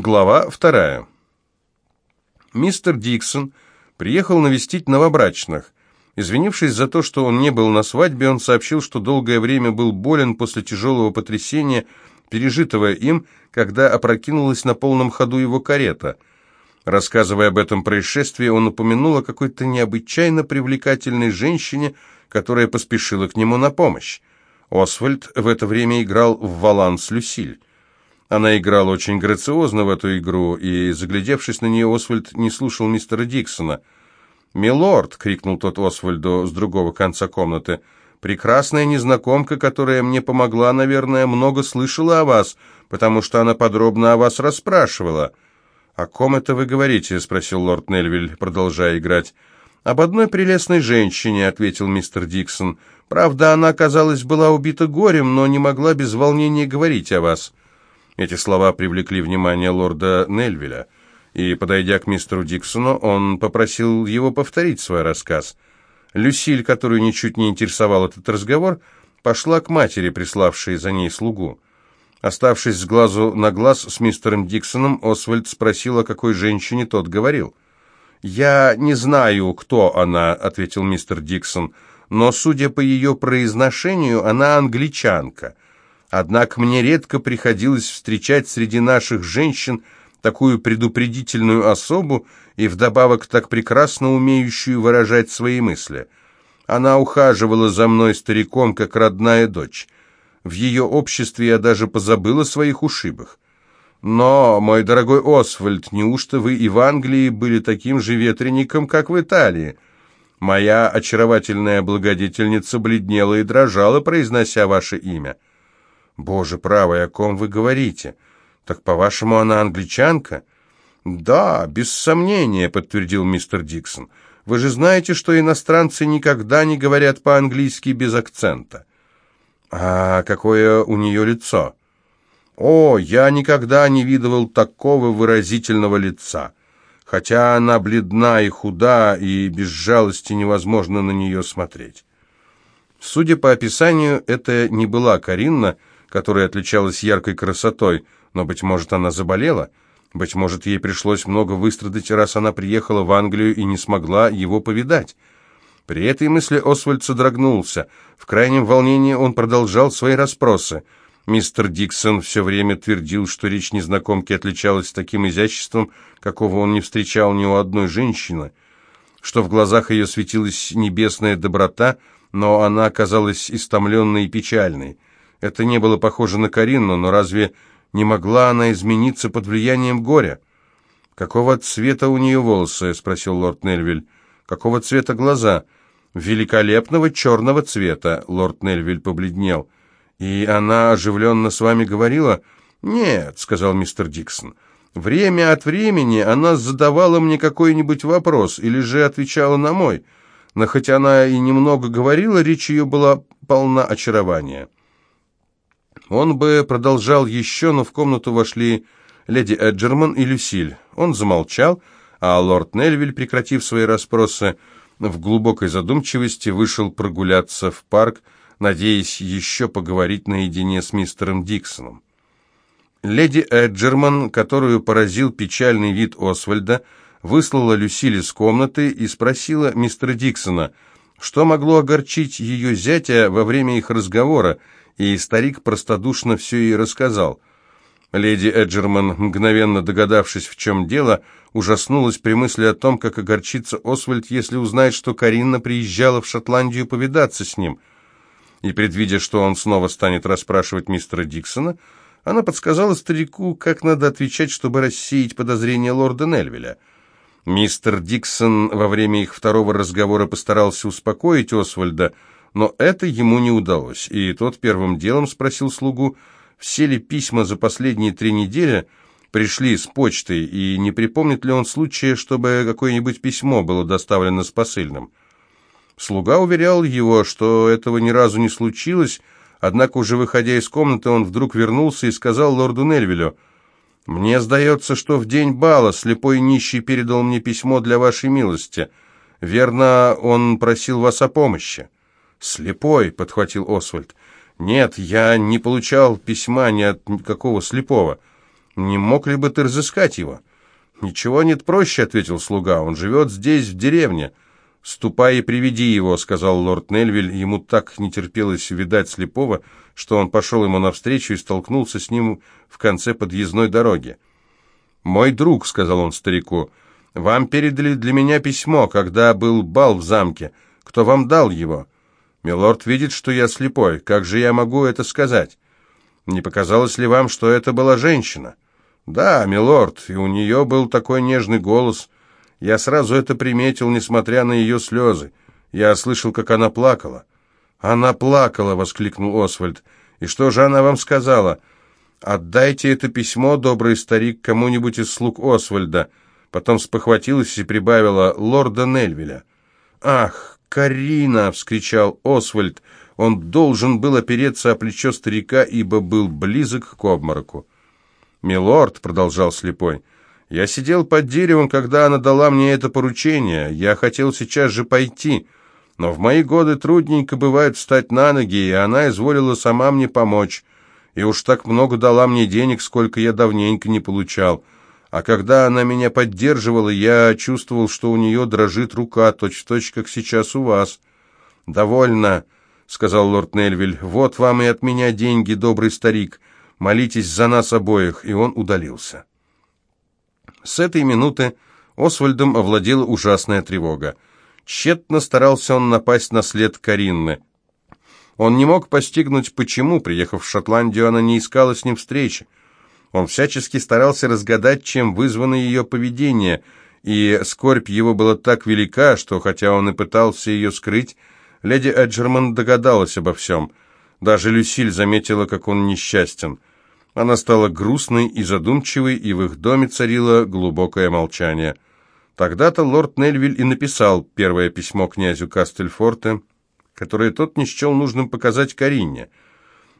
Глава вторая. Мистер Диксон приехал навестить новобрачных. Извинившись за то, что он не был на свадьбе, он сообщил, что долгое время был болен после тяжелого потрясения, пережитого им, когда опрокинулась на полном ходу его карета. Рассказывая об этом происшествии, он упомянул о какой-то необычайно привлекательной женщине, которая поспешила к нему на помощь. Освальд в это время играл в «Валанс Люсиль». Она играла очень грациозно в эту игру, и, заглядевшись на нее, Освальд не слушал мистера Диксона. «Милорд!» — крикнул тот Освальду с другого конца комнаты. «Прекрасная незнакомка, которая мне помогла, наверное, много слышала о вас, потому что она подробно о вас расспрашивала». «О ком это вы говорите?» — спросил лорд Нельвиль, продолжая играть. «Об одной прелестной женщине», — ответил мистер Диксон. «Правда, она, казалось, была убита горем, но не могла без волнения говорить о вас». Эти слова привлекли внимание лорда Нельвиля, и, подойдя к мистеру Диксону, он попросил его повторить свой рассказ. Люсиль, которую ничуть не интересовал этот разговор, пошла к матери, приславшей за ней слугу. Оставшись с глазу на глаз с мистером Диксоном, Освальд спросил, о какой женщине тот говорил. «Я не знаю, кто она», — ответил мистер Диксон, «но, судя по ее произношению, она англичанка». Однако мне редко приходилось встречать среди наших женщин такую предупредительную особу и вдобавок так прекрасно умеющую выражать свои мысли. Она ухаживала за мной стариком, как родная дочь. В ее обществе я даже позабыла о своих ушибах. Но, мой дорогой Освальд, неужто вы и в Англии были таким же ветреником, как в Италии? Моя очаровательная благодетельница бледнела и дрожала, произнося ваше имя. «Боже правый, о ком вы говорите? Так, по-вашему, она англичанка?» «Да, без сомнения», — подтвердил мистер Диксон. «Вы же знаете, что иностранцы никогда не говорят по-английски без акцента». «А какое у нее лицо?» «О, я никогда не видывал такого выразительного лица. Хотя она бледна и худа, и без жалости невозможно на нее смотреть». Судя по описанию, это не была Каринна, которая отличалась яркой красотой, но, быть может, она заболела? Быть может, ей пришлось много выстрадать, раз она приехала в Англию и не смогла его повидать? При этой мысли Освальд содрогнулся. В крайнем волнении он продолжал свои расспросы. Мистер Диксон все время твердил, что речь незнакомки отличалась таким изяществом, какого он не встречал ни у одной женщины, что в глазах ее светилась небесная доброта, но она оказалась истомленной и печальной. Это не было похоже на Каринну, но разве не могла она измениться под влиянием горя? «Какого цвета у нее волосы?» — спросил лорд Нельвиль. «Какого цвета глаза?» «Великолепного черного цвета», — лорд Нельвиль побледнел. «И она оживленно с вами говорила?» «Нет», — сказал мистер Диксон. «Время от времени она задавала мне какой-нибудь вопрос или же отвечала на мой. Но хоть она и немного говорила, речь ее была полна очарования». Он бы продолжал еще, но в комнату вошли леди Эджерман и Люсиль. Он замолчал, а лорд Нельвиль, прекратив свои расспросы, в глубокой задумчивости вышел прогуляться в парк, надеясь еще поговорить наедине с мистером Диксоном. Леди Эджерман, которую поразил печальный вид Освальда, выслала Люсиль из комнаты и спросила мистера Диксона, что могло огорчить ее зятя во время их разговора, и старик простодушно все ей рассказал. Леди Эджерман, мгновенно догадавшись, в чем дело, ужаснулась при мысли о том, как огорчится Освальд, если узнает, что Каринна приезжала в Шотландию повидаться с ним. И, предвидя, что он снова станет расспрашивать мистера Диксона, она подсказала старику, как надо отвечать, чтобы рассеять подозрения лорда Нельвеля. Мистер Диксон во время их второго разговора постарался успокоить Освальда, но это ему не удалось, и тот первым делом спросил слугу, все ли письма за последние три недели пришли с почтой, и не припомнит ли он случая, чтобы какое-нибудь письмо было доставлено с посыльным. Слуга уверял его, что этого ни разу не случилось, однако уже выходя из комнаты, он вдруг вернулся и сказал лорду Нельвилю, «Мне сдается, что в день бала слепой нищий передал мне письмо для вашей милости. Верно, он просил вас о помощи». «Слепой», — подхватил Освальд. «Нет, я не получал письма ни от какого слепого. Не мог ли бы ты разыскать его?» «Ничего нет проще», — ответил слуга. «Он живет здесь, в деревне». «Ступай и приведи его», — сказал лорд Нельвиль. Ему так не терпелось видать слепого, что он пошел ему навстречу и столкнулся с ним в конце подъездной дороги. «Мой друг», — сказал он старику, — «вам передали для меня письмо, когда был бал в замке. Кто вам дал его?» «Милорд видит, что я слепой. Как же я могу это сказать?» «Не показалось ли вам, что это была женщина?» «Да, милорд, и у нее был такой нежный голос. Я сразу это приметил, несмотря на ее слезы. Я слышал, как она плакала». «Она плакала!» — воскликнул Освальд. «И что же она вам сказала?» «Отдайте это письмо, добрый старик, кому-нибудь из слуг Освальда». Потом спохватилась и прибавила «Лорда Нельвиля». «Ах, Карина!» — вскричал Освальд. Он должен был опереться о плечо старика, ибо был близок к обмороку. «Милорд», — продолжал слепой, — «я сидел под деревом, когда она дала мне это поручение. Я хотел сейчас же пойти, но в мои годы трудненько бывает встать на ноги, и она изволила сама мне помочь. И уж так много дала мне денег, сколько я давненько не получал. А когда она меня поддерживала, я чувствовал, что у нее дрожит рука, точь-в-точь, -точь, как сейчас у вас». «Довольно», — сказал лорд Нельвиль, — «вот вам и от меня деньги, добрый старик». Молитесь за нас обоих!» И он удалился. С этой минуты Освальдом овладела ужасная тревога. Тщетно старался он напасть на след Каринны. Он не мог постигнуть, почему, приехав в Шотландию, она не искала с ним встречи. Он всячески старался разгадать, чем вызвано ее поведение, и скорбь его была так велика, что, хотя он и пытался ее скрыть, леди Эджерман догадалась обо всем. Даже Люсиль заметила, как он несчастен. Она стала грустной и задумчивой, и в их доме царило глубокое молчание. Тогда-то лорд Нельвиль и написал первое письмо князю Кастельфорте, которое тот не счел нужным показать Карине.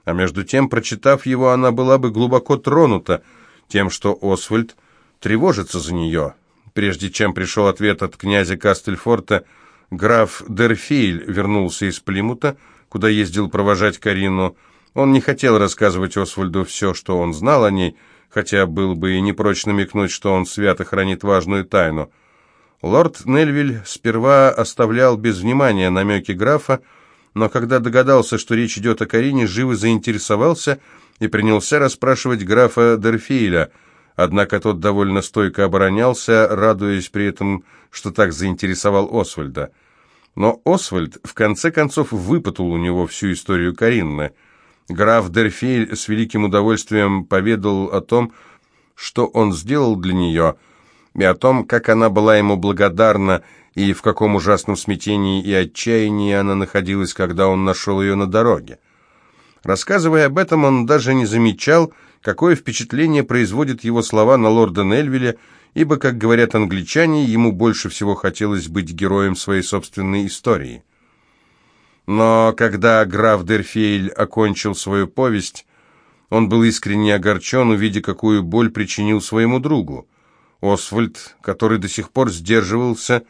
А между тем, прочитав его, она была бы глубоко тронута тем, что Освальд тревожится за нее. Прежде чем пришел ответ от князя Кастельфорта, граф Дерфейль вернулся из Плимута, куда ездил провожать Карину, он не хотел рассказывать Освальду все, что он знал о ней, хотя был бы и не прочь намекнуть, что он свято хранит важную тайну. Лорд Нельвиль сперва оставлял без внимания намеки графа, но когда догадался, что речь идет о Карине, живо заинтересовался и принялся расспрашивать графа Дерфейля, однако тот довольно стойко оборонялся, радуясь при этом, что так заинтересовал Освальда. Но Освальд в конце концов выпытал у него всю историю Каринны – Граф Дерфель с великим удовольствием поведал о том, что он сделал для нее, и о том, как она была ему благодарна, и в каком ужасном смятении и отчаянии она находилась, когда он нашел ее на дороге. Рассказывая об этом, он даже не замечал, какое впечатление производят его слова на лорда Нельвилля, ибо, как говорят англичане, ему больше всего хотелось быть героем своей собственной истории. Но когда граф Дерфейль окончил свою повесть, он был искренне огорчен, увидя, какую боль причинил своему другу. Освальд, который до сих пор сдерживался,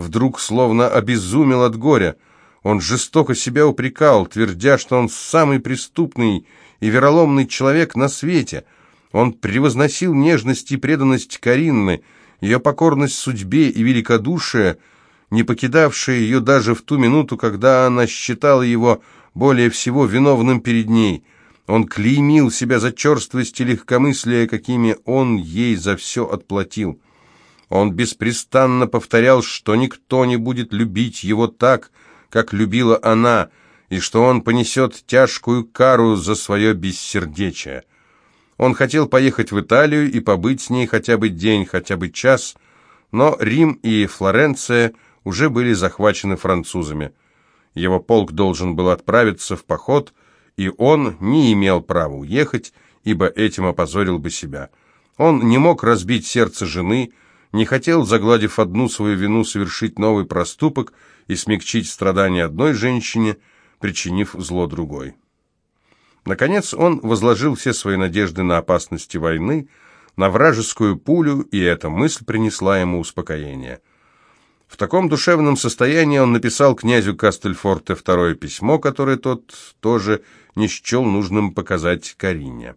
вдруг словно обезумел от горя. Он жестоко себя упрекал, твердя, что он самый преступный и вероломный человек на свете. Он превозносил нежность и преданность Каринны, ее покорность судьбе и великодушие — не покидавшая ее даже в ту минуту, когда она считала его более всего виновным перед ней. Он клеймил себя за черствость и легкомыслие, какими он ей за все отплатил. Он беспрестанно повторял, что никто не будет любить его так, как любила она, и что он понесет тяжкую кару за свое бессердечие. Он хотел поехать в Италию и побыть с ней хотя бы день, хотя бы час, но Рим и Флоренция – уже были захвачены французами. Его полк должен был отправиться в поход, и он не имел права уехать, ибо этим опозорил бы себя. Он не мог разбить сердце жены, не хотел, загладив одну свою вину, совершить новый проступок и смягчить страдания одной женщине, причинив зло другой. Наконец он возложил все свои надежды на опасности войны, на вражескую пулю, и эта мысль принесла ему успокоение. В таком душевном состоянии он написал князю Кастельфорте второе письмо, которое тот тоже не счел нужным показать Карине.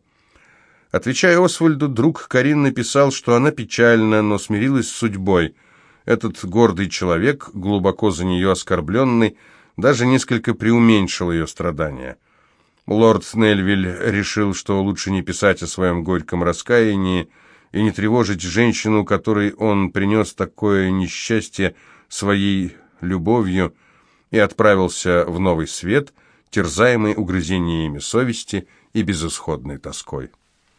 Отвечая Освальду, друг Карин написал, что она печальна, но смирилась с судьбой. Этот гордый человек, глубоко за нее оскорбленный, даже несколько преуменьшил ее страдания. Лорд Снельвиль решил, что лучше не писать о своем горьком раскаянии и не тревожить женщину, которой он принес такое несчастье своей любовью, и отправился в новый свет, терзаемый угрызениями совести и безысходной тоской.